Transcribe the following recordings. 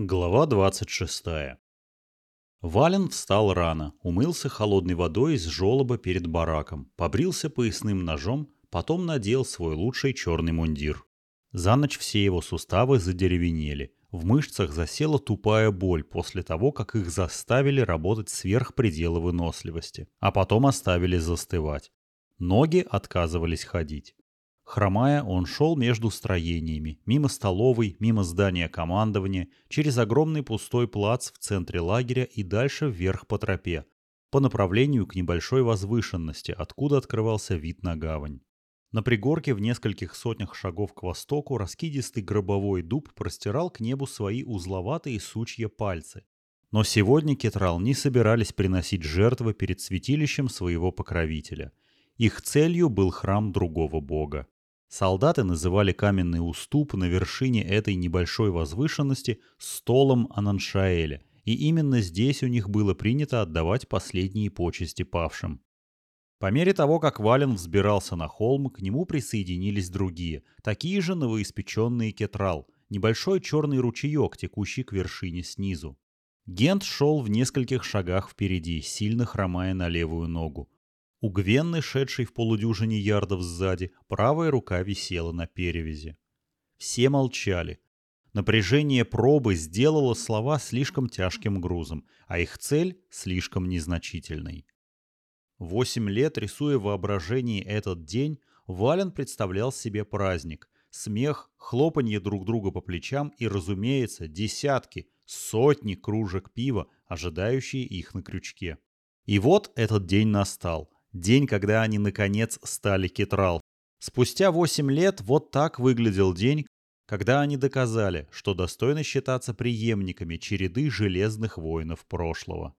Глава 26. Вален встал рано, умылся холодной водой из желоба перед бараком, побрился поясным ножом, потом надел свой лучший черный мундир. За ночь все его суставы задеревенели, в мышцах засела тупая боль после того, как их заставили работать сверх предела выносливости, а потом оставили застывать. Ноги отказывались ходить. Хромая, он шел между строениями, мимо столовой, мимо здания командования, через огромный пустой плац в центре лагеря и дальше вверх по тропе, по направлению к небольшой возвышенности, откуда открывался вид на гавань. На пригорке в нескольких сотнях шагов к востоку раскидистый гробовой дуб простирал к небу свои узловатые сучья пальцы. Но сегодня кетрал не собирались приносить жертвы перед святилищем своего покровителя. Их целью был храм другого бога. Солдаты называли каменный уступ на вершине этой небольшой возвышенности столом Ананшаэля, и именно здесь у них было принято отдавать последние почести павшим. По мере того, как Вален взбирался на холм, к нему присоединились другие, такие же новоиспеченные кетрал, небольшой черный ручеек, текущий к вершине снизу. Гент шел в нескольких шагах впереди, сильно хромая на левую ногу. У Гвенны, шедшей в полудюжине ярдов сзади, правая рука висела на перевязи. Все молчали. Напряжение пробы сделало слова слишком тяжким грузом, а их цель слишком незначительной. Восемь лет, рисуя в воображении этот день, Вален представлял себе праздник. Смех, хлопанье друг друга по плечам и, разумеется, десятки, сотни кружек пива, ожидающие их на крючке. И вот этот день настал – День, когда они наконец стали Кетрал. Спустя 8 лет вот так выглядел день, когда они доказали, что достойны считаться преемниками череды железных воинов прошлого.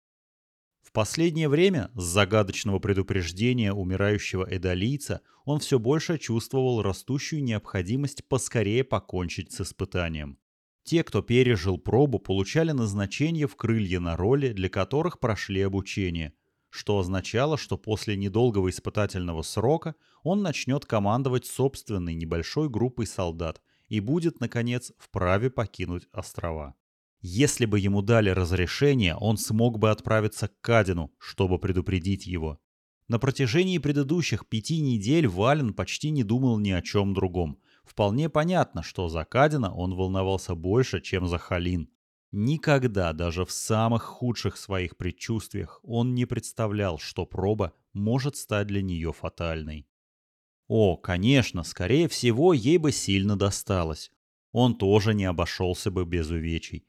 В последнее время, с загадочного предупреждения умирающего эдолийца, он все больше чувствовал растущую необходимость поскорее покончить с испытанием. Те, кто пережил пробу, получали назначение в крылья на роли, для которых прошли обучение, что означало, что после недолгого испытательного срока он начнет командовать собственной небольшой группой солдат и будет, наконец, вправе покинуть острова. Если бы ему дали разрешение, он смог бы отправиться к Кадину, чтобы предупредить его. На протяжении предыдущих пяти недель Вален почти не думал ни о чем другом. Вполне понятно, что за Кадина он волновался больше, чем за Халин. Никогда, даже в самых худших своих предчувствиях, он не представлял, что проба может стать для нее фатальной. О, конечно, скорее всего, ей бы сильно досталось. Он тоже не обошелся бы без увечий.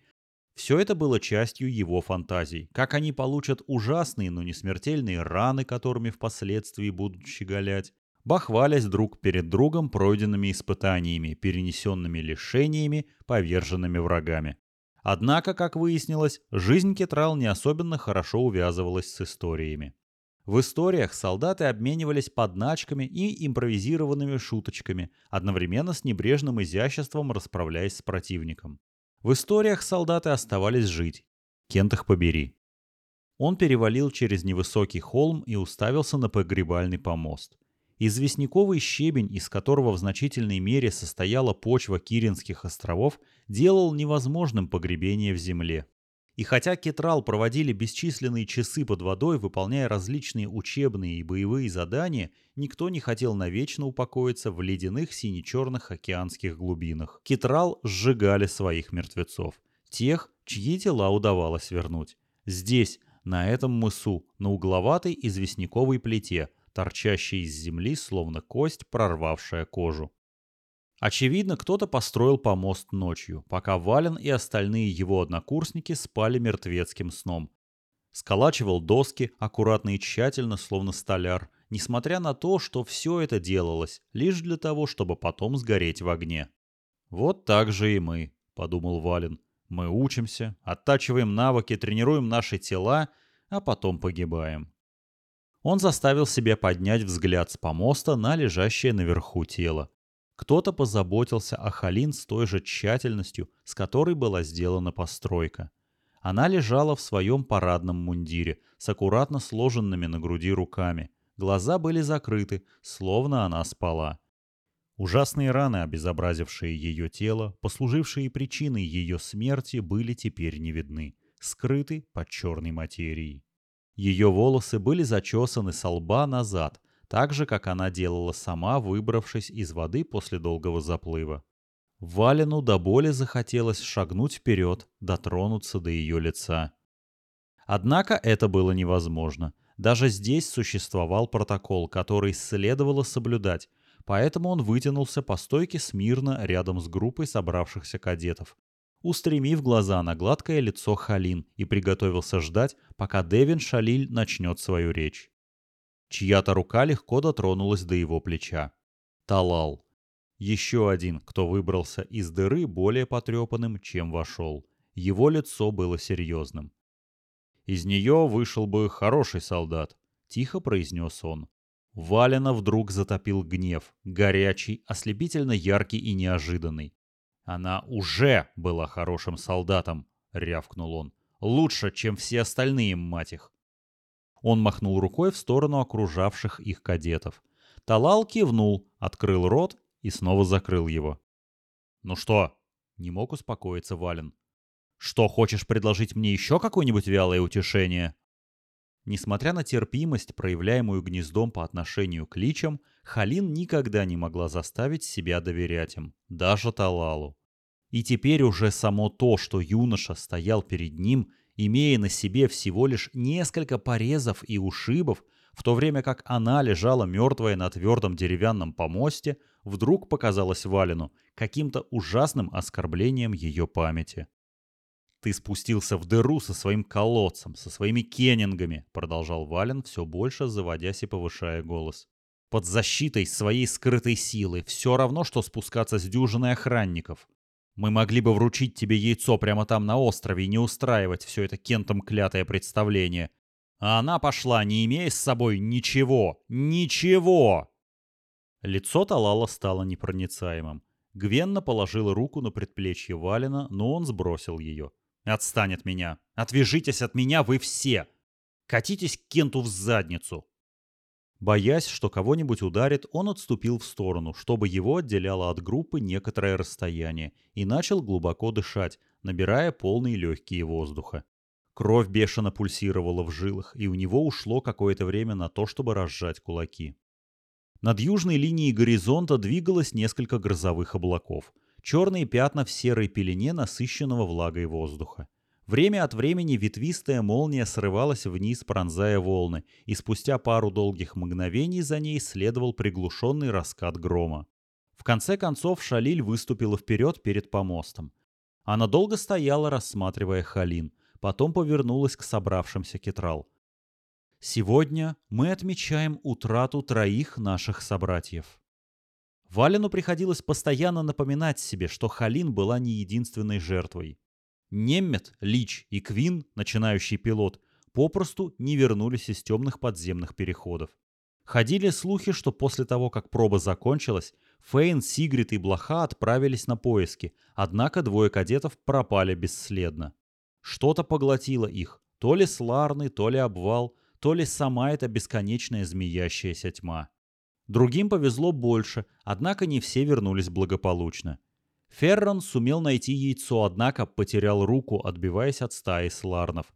Все это было частью его фантазий. Как они получат ужасные, но не смертельные раны, которыми впоследствии будут щеголять, бахвалясь друг перед другом пройденными испытаниями, перенесенными лишениями, поверженными врагами. Однако, как выяснилось, жизнь Кетрал не особенно хорошо увязывалась с историями. В историях солдаты обменивались подначками и импровизированными шуточками, одновременно с небрежным изяществом расправляясь с противником. В историях солдаты оставались жить. Кент их побери. Он перевалил через невысокий холм и уставился на погребальный помост. Известняковый щебень, из которого в значительной мере состояла почва Киринских островов, делал невозможным погребение в земле. И хотя Кетрал проводили бесчисленные часы под водой, выполняя различные учебные и боевые задания, никто не хотел навечно упокоиться в ледяных сине-черных океанских глубинах. Кетрал сжигали своих мертвецов, тех, чьи тела удавалось вернуть. Здесь, на этом мысу, на угловатой известняковой плите – торчащей из земли, словно кость, прорвавшая кожу. Очевидно, кто-то построил помост ночью, пока Вален и остальные его однокурсники спали мертвецким сном. Сколачивал доски, аккуратно и тщательно, словно столяр, несмотря на то, что все это делалось лишь для того, чтобы потом сгореть в огне. «Вот так же и мы», — подумал Вален. «Мы учимся, оттачиваем навыки, тренируем наши тела, а потом погибаем. Он заставил себя поднять взгляд с помоста на лежащее наверху тело. Кто-то позаботился о Халин с той же тщательностью, с которой была сделана постройка. Она лежала в своем парадном мундире, с аккуратно сложенными на груди руками. Глаза были закрыты, словно она спала. Ужасные раны, обезобразившие ее тело, послужившие причиной ее смерти, были теперь не видны, скрыты под черной материей. Ее волосы были зачесаны со лба назад, так же, как она делала сама, выбравшись из воды после долгого заплыва. Валину до боли захотелось шагнуть вперед, дотронуться до ее лица. Однако это было невозможно. Даже здесь существовал протокол, который следовало соблюдать, поэтому он вытянулся по стойке смирно рядом с группой собравшихся кадетов, устремив глаза на гладкое лицо Халин и приготовился ждать, пока Девин Шалиль начнет свою речь. Чья-то рука легко дотронулась до его плеча. Талал. Еще один, кто выбрался из дыры более потрепанным, чем вошел. Его лицо было серьезным. «Из нее вышел бы хороший солдат», — тихо произнес он. Валена вдруг затопил гнев, горячий, ослепительно яркий и неожиданный. «Она уже была хорошим солдатом», — рявкнул он. «Лучше, чем все остальные, мать их». Он махнул рукой в сторону окружавших их кадетов. Талал кивнул, открыл рот и снова закрыл его. «Ну что?» — не мог успокоиться Вален. «Что, хочешь предложить мне еще какое-нибудь вялое утешение?» Несмотря на терпимость, проявляемую гнездом по отношению к личам, Халин никогда не могла заставить себя доверять им, даже Талалу. И теперь уже само то, что юноша стоял перед ним, имея на себе всего лишь несколько порезов и ушибов, в то время как она лежала мертвая на твердом деревянном помосте, вдруг показалось Валину каким-то ужасным оскорблением ее памяти. «Ты спустился в дыру со своим колодцем, со своими кеннингами», — продолжал Вален, все больше заводясь и повышая голос. «Под защитой своей скрытой силы, все равно, что спускаться с дюжиной охранников. Мы могли бы вручить тебе яйцо прямо там на острове и не устраивать все это кентом клятое представление. А она пошла, не имея с собой ничего. Ничего!» Лицо Талала стало непроницаемым. Гвенна положила руку на предплечье Валина, но он сбросил ее. «Отстань от меня! Отвяжитесь от меня вы все! Катитесь к Кенту в задницу!» Боясь, что кого-нибудь ударит, он отступил в сторону, чтобы его отделяло от группы некоторое расстояние, и начал глубоко дышать, набирая полные легкие воздуха. Кровь бешено пульсировала в жилах, и у него ушло какое-то время на то, чтобы разжать кулаки. Над южной линией горизонта двигалось несколько грозовых облаков. Черные пятна в серой пелене насыщенного влагой воздуха. Время от времени ветвистая молния срывалась вниз, пронзая волны, и спустя пару долгих мгновений за ней следовал приглушенный раскат грома. В конце концов Шалиль выступила вперед перед помостом. Она долго стояла, рассматривая Халин, потом повернулась к собравшимся кетрал. «Сегодня мы отмечаем утрату троих наших собратьев». Валину приходилось постоянно напоминать себе, что Халин была не единственной жертвой. Неммет, Лич и Квин, начинающий пилот, попросту не вернулись из темных подземных переходов. Ходили слухи, что после того, как проба закончилась, Фейн, Сигрид и Блоха отправились на поиски, однако двое кадетов пропали бесследно. Что-то поглотило их, то ли сларный, то ли обвал, то ли сама эта бесконечная змеящаяся тьма. Другим повезло больше, однако не все вернулись благополучно. Феррон сумел найти яйцо, однако потерял руку, отбиваясь от стаи сларнов.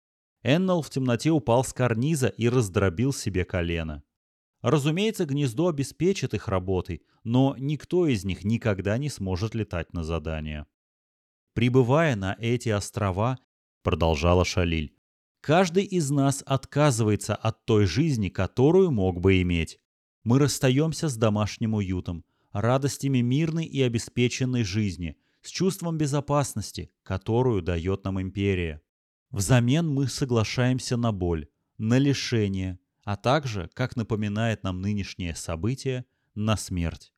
Эннел в темноте упал с карниза и раздробил себе колено. Разумеется, гнездо обеспечит их работой, но никто из них никогда не сможет летать на задание. Прибывая на эти острова, продолжала Шалиль, каждый из нас отказывается от той жизни, которую мог бы иметь. Мы расстаемся с домашним уютом, радостями мирной и обеспеченной жизни, с чувством безопасности, которую дает нам империя. Взамен мы соглашаемся на боль, на лишение, а также, как напоминает нам нынешнее событие, на смерть.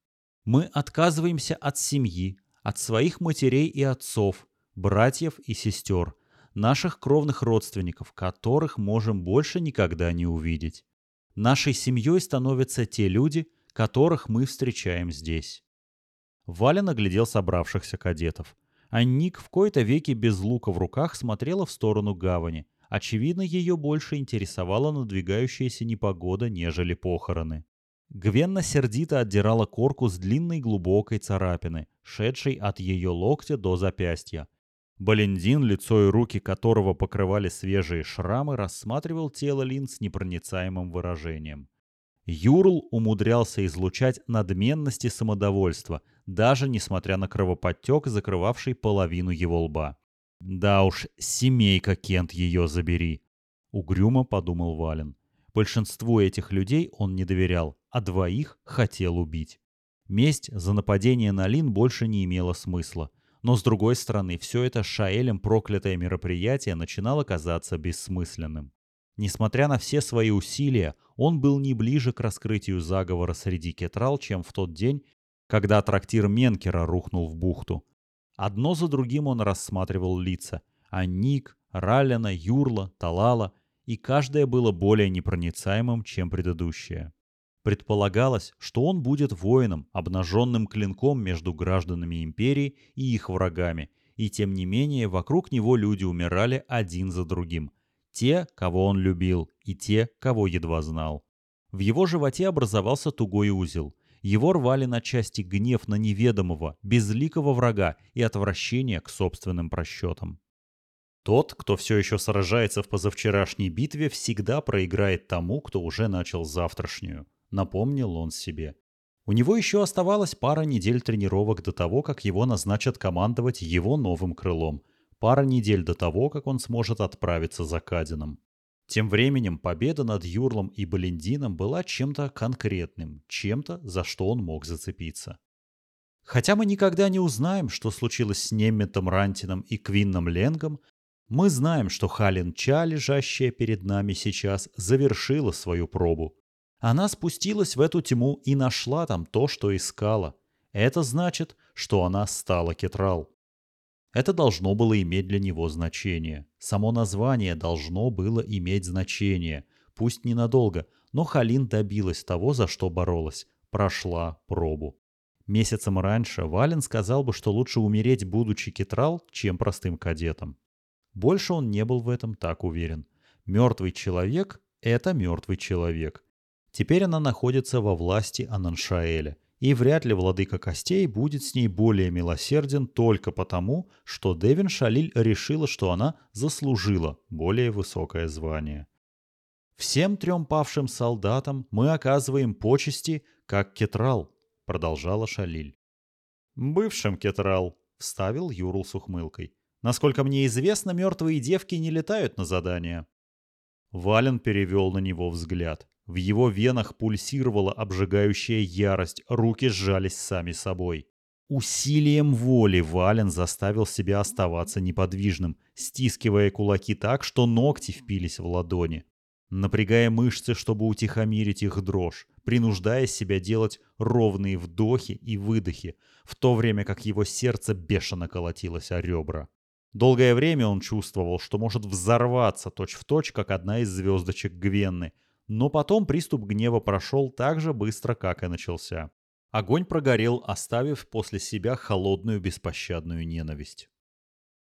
Мы отказываемся от семьи, от своих матерей и отцов, братьев и сестер, наших кровных родственников, которых можем больше никогда не увидеть. Нашей семьей становятся те люди, которых мы встречаем здесь. Валя наглядел собравшихся кадетов. А Ник в кои-то веки без лука в руках смотрела в сторону гавани. Очевидно, ее больше интересовала надвигающаяся непогода, нежели похороны. Гвенна сердито отдирала корку с длинной глубокой царапины, шедшей от ее локтя до запястья. Балендин, лицо и руки которого покрывали свежие шрамы, рассматривал тело Лин с непроницаемым выражением. Юрл умудрялся излучать надменность и самодовольство, даже несмотря на кровоподтек, закрывавший половину его лба. «Да уж, семейка Кент ее забери!» — угрюмо подумал Вален. Большинству этих людей он не доверял, а двоих хотел убить. Месть за нападение на Лин больше не имела смысла. Но с другой стороны, все это Шаэлем проклятое мероприятие начинало казаться бессмысленным. Несмотря на все свои усилия, он был не ближе к раскрытию заговора среди кетрал, чем в тот день, когда трактир Менкера рухнул в бухту. Одно за другим он рассматривал лица. А Ник, Юрла, Талала, и каждое было более непроницаемым, чем предыдущее. Предполагалось, что он будет воином, обнаженным клинком между гражданами империи и их врагами, и тем не менее вокруг него люди умирали один за другим. Те, кого он любил, и те, кого едва знал. В его животе образовался тугой узел. Его рвали на части гнев на неведомого, безликого врага и отвращение к собственным просчетам. Тот, кто все еще сражается в позавчерашней битве, всегда проиграет тому, кто уже начал завтрашнюю напомнил он себе. У него еще оставалась пара недель тренировок до того, как его назначат командовать его новым крылом. Пара недель до того, как он сможет отправиться за Кадином. Тем временем победа над Юрлом и Балендином была чем-то конкретным, чем-то, за что он мог зацепиться. Хотя мы никогда не узнаем, что случилось с Немметом Рантином и Квинном Ленгом, мы знаем, что Халин Ча, лежащая перед нами сейчас, завершила свою пробу. Она спустилась в эту тьму и нашла там то, что искала. Это значит, что она стала Кетрал. Это должно было иметь для него значение. Само название должно было иметь значение. Пусть ненадолго, но Халин добилась того, за что боролась. Прошла пробу. Месяцем раньше Вален сказал бы, что лучше умереть, будучи Кетрал, чем простым кадетом. Больше он не был в этом так уверен. Мертвый человек – это мертвый человек. Теперь она находится во власти Ананшаэля, и вряд ли владыка костей будет с ней более милосерден только потому, что Девин Шалиль решила, что она заслужила более высокое звание. «Всем трем павшим солдатам мы оказываем почести, как Кетрал», — продолжала Шалиль. «Бывшим Кетрал», — вставил Юрл с ухмылкой. «Насколько мне известно, мертвые девки не летают на задания». Вален перевел на него взгляд. В его венах пульсировала обжигающая ярость, руки сжались сами собой. Усилием воли Вален заставил себя оставаться неподвижным, стискивая кулаки так, что ногти впились в ладони. Напрягая мышцы, чтобы утихомирить их дрожь, принуждая себя делать ровные вдохи и выдохи, в то время как его сердце бешено колотилось о ребра. Долгое время он чувствовал, что может взорваться точь-в-точь, точь, как одна из звездочек Гвенны – но потом приступ гнева прошел так же быстро, как и начался. Огонь прогорел, оставив после себя холодную беспощадную ненависть.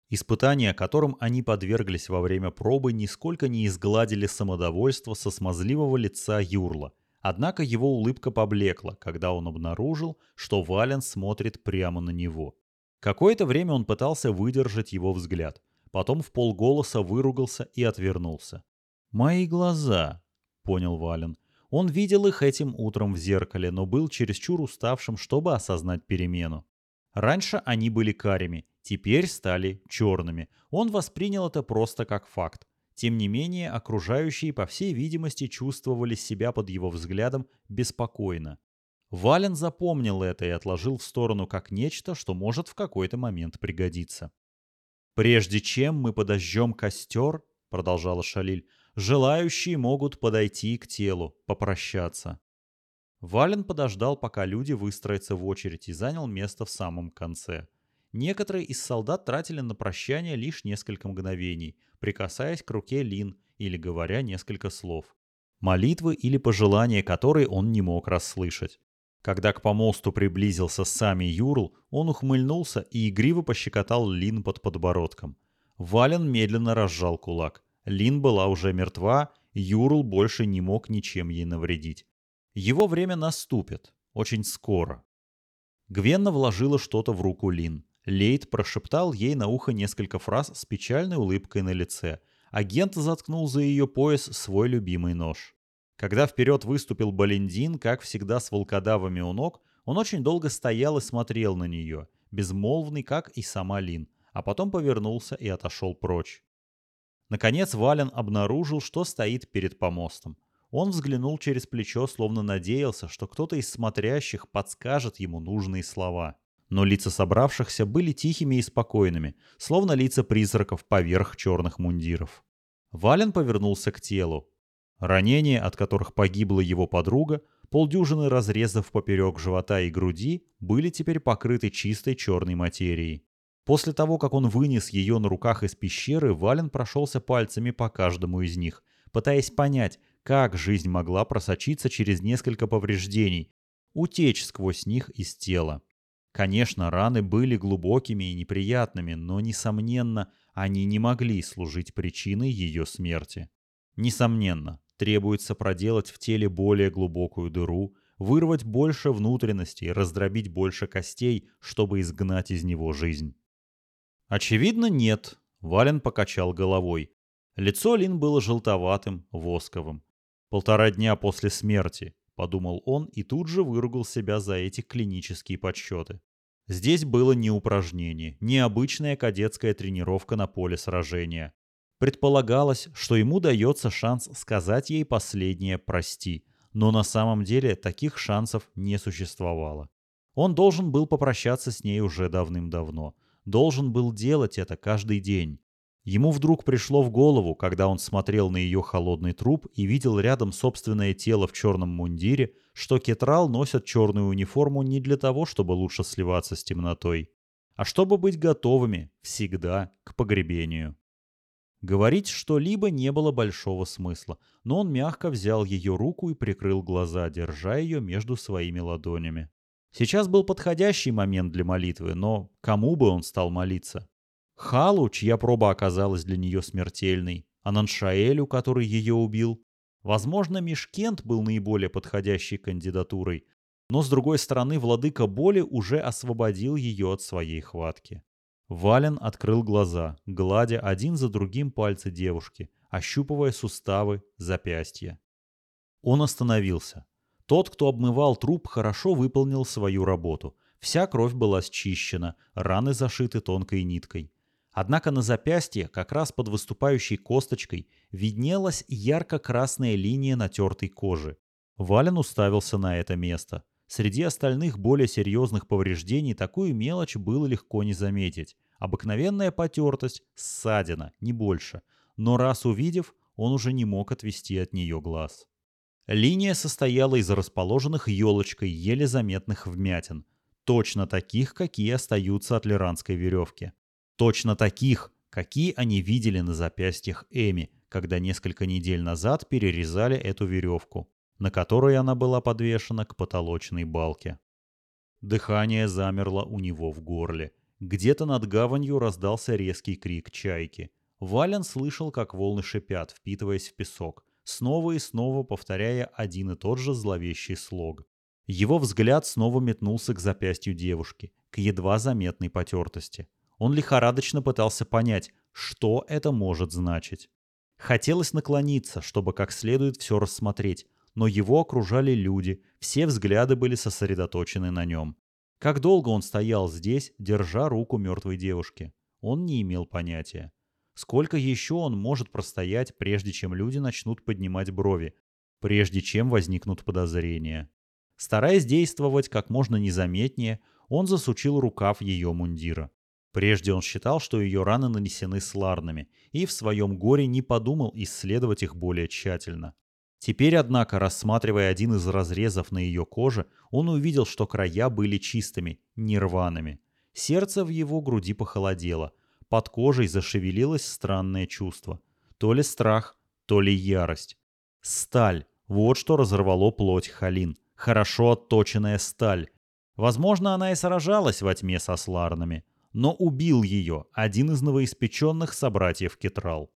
Испытания, которым они подверглись во время пробы, нисколько не изгладили самодовольство со смазливого лица Юрла. Однако его улыбка поблекла, когда он обнаружил, что Вален смотрит прямо на него. Какое-то время он пытался выдержать его взгляд. Потом в полголоса выругался и отвернулся. «Мои глаза», понял Вален. Он видел их этим утром в зеркале, но был чересчур уставшим, чтобы осознать перемену. Раньше они были карими, теперь стали черными. Он воспринял это просто как факт. Тем не менее, окружающие, по всей видимости, чувствовали себя под его взглядом беспокойно. Вален запомнил это и отложил в сторону как нечто, что может в какой-то момент пригодиться. «Прежде чем мы подожжем костер», — продолжала Шалиль, Желающие могут подойти к телу, попрощаться. Вален подождал, пока люди выстроятся в очередь и занял место в самом конце. Некоторые из солдат тратили на прощание лишь несколько мгновений, прикасаясь к руке Лин или говоря несколько слов. Молитвы или пожелания, которые он не мог расслышать. Когда к помосту приблизился сами Юрл, он ухмыльнулся и игриво пощекотал Лин под подбородком. Вален медленно разжал кулак. Лин была уже мертва, Юрл больше не мог ничем ей навредить. Его время наступит. Очень скоро. Гвенна вложила что-то в руку Лин. Лейт прошептал ей на ухо несколько фраз с печальной улыбкой на лице. Агент заткнул за ее пояс свой любимый нож. Когда вперед выступил Балендин, как всегда с волкодавами у ног, он очень долго стоял и смотрел на нее, безмолвный, как и сама Лин, а потом повернулся и отошел прочь. Наконец Вален обнаружил, что стоит перед помостом. Он взглянул через плечо, словно надеялся, что кто-то из смотрящих подскажет ему нужные слова. Но лица собравшихся были тихими и спокойными, словно лица призраков поверх черных мундиров. Вален повернулся к телу. Ранения, от которых погибла его подруга, полдюжины разрезов поперек живота и груди, были теперь покрыты чистой черной материей. После того, как он вынес ее на руках из пещеры, Вален прошелся пальцами по каждому из них, пытаясь понять, как жизнь могла просочиться через несколько повреждений, утечь сквозь них из тела. Конечно, раны были глубокими и неприятными, но, несомненно, они не могли служить причиной ее смерти. Несомненно, требуется проделать в теле более глубокую дыру, вырвать больше внутренностей, раздробить больше костей, чтобы изгнать из него жизнь. Очевидно, нет. Вален покачал головой. Лицо Лин было желтоватым, восковым. Полтора дня после смерти, подумал он и тут же выругал себя за эти клинические подсчеты. Здесь было не упражнение, не обычная кадетская тренировка на поле сражения. Предполагалось, что ему дается шанс сказать ей последнее «прости», но на самом деле таких шансов не существовало. Он должен был попрощаться с ней уже давным-давно. Должен был делать это каждый день. Ему вдруг пришло в голову, когда он смотрел на ее холодный труп и видел рядом собственное тело в черном мундире, что кетрал носят черную униформу не для того, чтобы лучше сливаться с темнотой, а чтобы быть готовыми всегда к погребению. Говорить что-либо не было большого смысла, но он мягко взял ее руку и прикрыл глаза, держа ее между своими ладонями. Сейчас был подходящий момент для молитвы, но кому бы он стал молиться? Халу, чья проба оказалась для нее смертельной, Ананшаэлю, который ее убил. Возможно, Мишкент был наиболее подходящей кандидатурой, но с другой стороны владыка боли уже освободил ее от своей хватки. Вален открыл глаза, гладя один за другим пальцы девушки, ощупывая суставы, запястья. Он остановился. Тот, кто обмывал труп, хорошо выполнил свою работу. Вся кровь была счищена, раны зашиты тонкой ниткой. Однако на запястье, как раз под выступающей косточкой, виднелась ярко-красная линия натертой кожи. Вален уставился на это место. Среди остальных более серьезных повреждений такую мелочь было легко не заметить. Обыкновенная потертость, ссадина, не больше. Но раз увидев, он уже не мог отвести от нее глаз. Линия состояла из расположенных елочкой еле заметных вмятин, точно таких, какие остаются от лиранской веревки. Точно таких, какие они видели на запястьях Эми, когда несколько недель назад перерезали эту веревку, на которой она была подвешена к потолочной балке. Дыхание замерло у него в горле. Где-то над гаванью раздался резкий крик чайки. Вален слышал, как волны шипят, впитываясь в песок, снова и снова повторяя один и тот же зловещий слог. Его взгляд снова метнулся к запястью девушки, к едва заметной потертости. Он лихорадочно пытался понять, что это может значить. Хотелось наклониться, чтобы как следует все рассмотреть, но его окружали люди, все взгляды были сосредоточены на нем. Как долго он стоял здесь, держа руку мертвой девушки? Он не имел понятия. Сколько еще он может простоять, прежде чем люди начнут поднимать брови, прежде чем возникнут подозрения? Стараясь действовать как можно незаметнее, он засучил рукав ее мундира. Прежде он считал, что ее раны нанесены сларнами, и в своем горе не подумал исследовать их более тщательно. Теперь, однако, рассматривая один из разрезов на ее коже, он увидел, что края были чистыми, нерваными. Сердце в его груди похолодело. Под кожей зашевелилось странное чувство. То ли страх, то ли ярость. Сталь. Вот что разорвало плоть Халин. Хорошо отточенная сталь. Возможно, она и сражалась во тьме со сларнами но убил ее один из новоиспеченных собратьев Кетрал.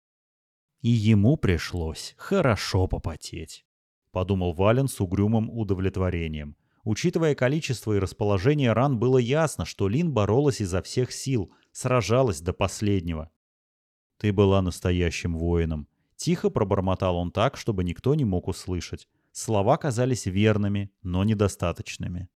И ему пришлось хорошо попотеть. подумал Вален с угрюмым удовлетворением. Учитывая количество и расположение ран, было ясно, что Лин боролась изо всех сил, сражалась до последнего. «Ты была настоящим воином», — тихо пробормотал он так, чтобы никто не мог услышать. Слова казались верными, но недостаточными.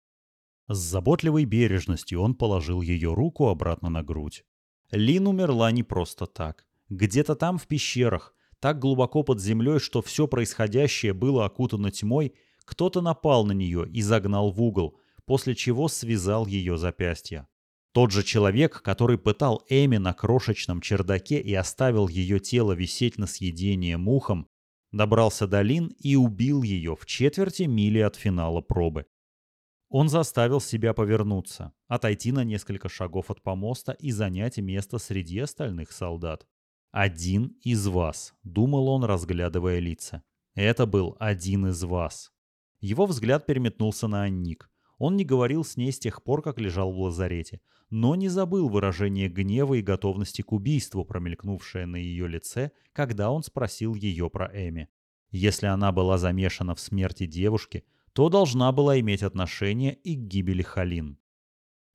С заботливой бережностью он положил ее руку обратно на грудь. Лин умерла не просто так. Где-то там в пещерах, так глубоко под землей, что все происходящее было окутано тьмой, кто-то напал на нее и загнал в угол, после чего связал ее запястья. Тот же человек, который пытал Эми на крошечном чердаке и оставил ее тело висеть на съедение мухом, добрался до Лин и убил ее в четверти мили от финала пробы. Он заставил себя повернуться, отойти на несколько шагов от помоста и занять место среди остальных солдат. «Один из вас», — думал он, разглядывая лица. «Это был один из вас». Его взгляд переметнулся на Анник. Он не говорил с ней с тех пор, как лежал в лазарете, но не забыл выражение гнева и готовности к убийству, промелькнувшее на ее лице, когда он спросил ее про Эми. Если она была замешана в смерти девушки, то должна была иметь отношение и к гибели Халин.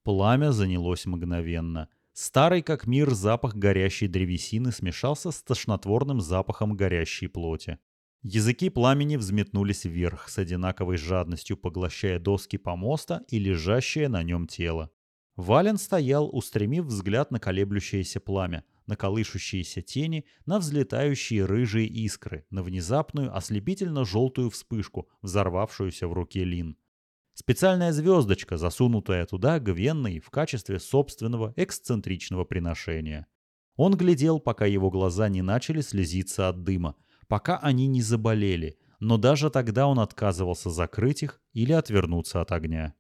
Пламя занялось мгновенно. Старый как мир запах горящей древесины смешался с тошнотворным запахом горящей плоти. Языки пламени взметнулись вверх с одинаковой жадностью, поглощая доски помоста и лежащее на нем тело. Вален стоял, устремив взгляд на колеблющееся пламя, на колышущиеся тени, на взлетающие рыжие искры, на внезапную ослепительно-желтую вспышку, взорвавшуюся в руке Лин. Специальная звездочка, засунутая туда Гвенной в качестве собственного эксцентричного приношения. Он глядел, пока его глаза не начали слезиться от дыма, пока они не заболели, но даже тогда он отказывался закрыть их или отвернуться от огня.